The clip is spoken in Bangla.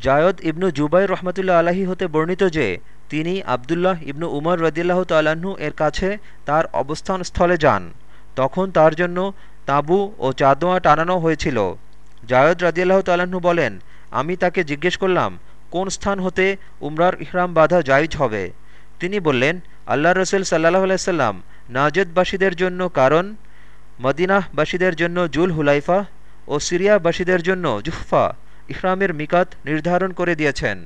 জায়দ ইবনু জুবাই রহমতুল্লা আলাহি হতে বর্ণিত যে, তিনি আবদুল্লাহ ইবনু উমর রদিল্লাহ তাল্লাহ্ন এর কাছে তার অবস্থান স্থলে যান। তখন তার জন্য তাঁবু ও চাঁদোয়া টানানো হয়েছিল। জায়দ রাজিয়াল্লাহ তাল্লাহ্ন বলেন, আমি তাকে জিজ্ঞেস করলাম, কোন স্থান হতে উমরার ইহরাম বাধা জায়জ হবে? তিনি বললেন আল্লাহ রসুল সাল্লাহ আলাইসাল্লাম নাজেদবাসীদের জন্য কারণ মদিনাহবাসীদের জন্য জুল হুলাইফা ও সিরিয়াবাসীদের জন্য জুহফা ইহরামের মিকাত নির্ধারণ করে দিয়েছেন।